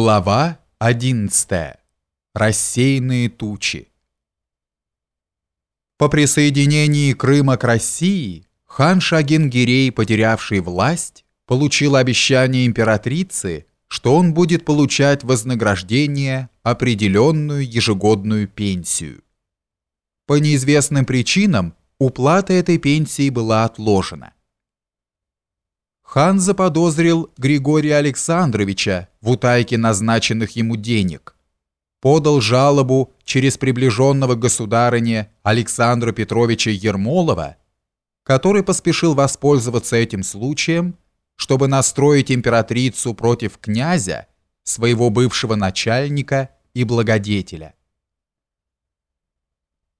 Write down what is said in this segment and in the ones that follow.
Глава 11. Рассеянные тучи. По присоединении Крыма к России хан Шагин-Гирей, потерявший власть, получил обещание императрицы, что он будет получать вознаграждение, определенную ежегодную пенсию. По неизвестным причинам уплата этой пенсии была отложена хан заподозрил Григория Александровича в утайке назначенных ему денег, подал жалобу через приближенного государыне Александра Петровича Ермолова, который поспешил воспользоваться этим случаем, чтобы настроить императрицу против князя, своего бывшего начальника и благодетеля.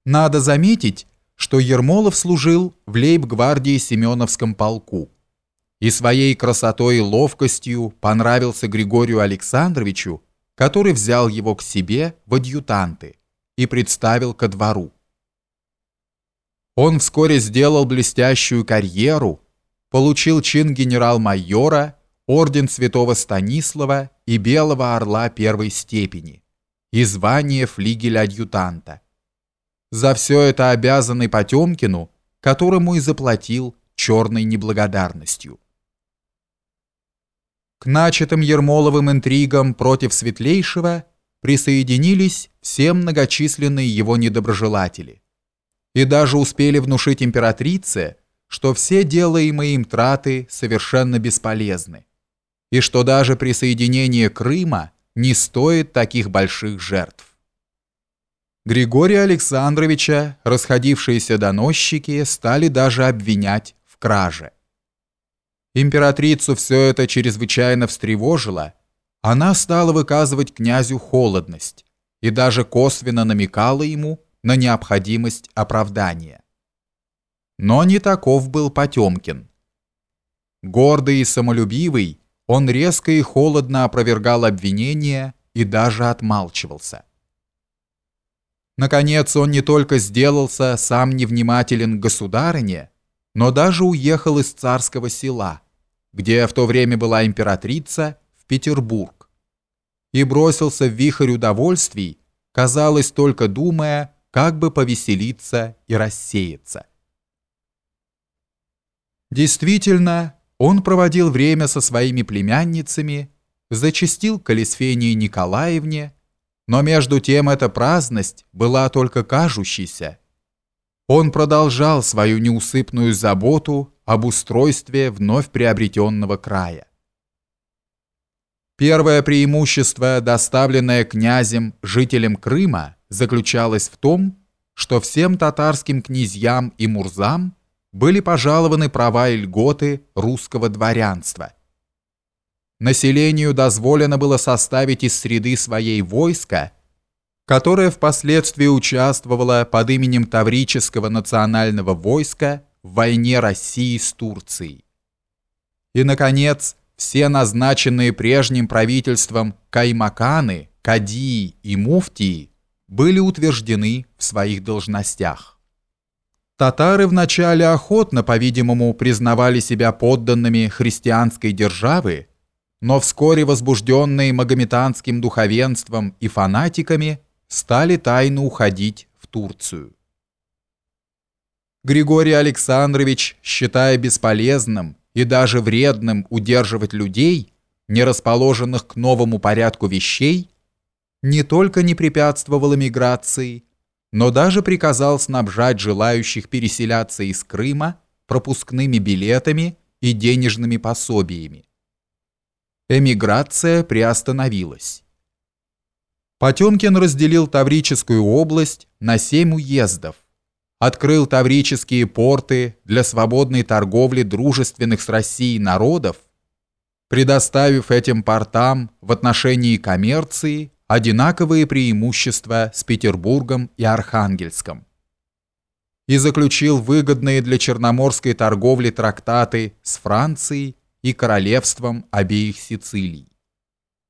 Надо заметить, что Ермолов служил в лейб-гвардии Семеновском полку и своей красотой и ловкостью понравился Григорию Александровичу, который взял его к себе в адъютанты и представил ко двору. Он вскоре сделал блестящую карьеру, получил чин генерал-майора, орден святого Станислава и Белого Орла первой степени и звание флигеля-адъютанта. За все это обязанный Потемкину, которому и заплатил черной неблагодарностью. К начатым Ермоловым интригам против Светлейшего присоединились все многочисленные его недоброжелатели и даже успели внушить императрице, что все делаемые им траты совершенно бесполезны и что даже присоединение Крыма не стоит таких больших жертв. Григория Александровича расходившиеся доносчики стали даже обвинять в краже. Императрицу все это чрезвычайно встревожило. Она стала выказывать князю холодность и даже косвенно намекала ему на необходимость оправдания. Но не таков был Потемкин. Гордый и самолюбивый, он резко и холодно опровергал обвинения и даже отмалчивался. Наконец он не только сделался сам невнимателен к государыне, но даже уехал из царского села, где в то время была императрица, в Петербург, и бросился в вихрь удовольствий, казалось, только думая, как бы повеселиться и рассеяться. Действительно, он проводил время со своими племянницами, зачастил к Алисфении Николаевне, но между тем эта праздность была только кажущейся, он продолжал свою неусыпную заботу об устройстве вновь приобретенного края. Первое преимущество, доставленное князем жителям Крыма, заключалось в том, что всем татарским князьям и мурзам были пожалованы права и льготы русского дворянства. Населению дозволено было составить из среды своей войска – которая впоследствии участвовала под именем Таврического национального войска в войне России с Турцией. И, наконец, все назначенные прежним правительством каймаканы, кадии и муфтии были утверждены в своих должностях. Татары вначале охотно, по-видимому, признавали себя подданными христианской державы, но вскоре возбужденные магометанским духовенством и фанатиками – стали тайно уходить в Турцию. Григорий Александрович, считая бесполезным и даже вредным удерживать людей, не расположенных к новому порядку вещей, не только не препятствовал эмиграции, но даже приказал снабжать желающих переселяться из Крыма пропускными билетами и денежными пособиями. Эмиграция приостановилась. Потемкин разделил Таврическую область на семь уездов, открыл таврические порты для свободной торговли дружественных с Россией народов, предоставив этим портам в отношении коммерции одинаковые преимущества с Петербургом и Архангельском и заключил выгодные для черноморской торговли трактаты с Францией и королевством обеих Сицилий.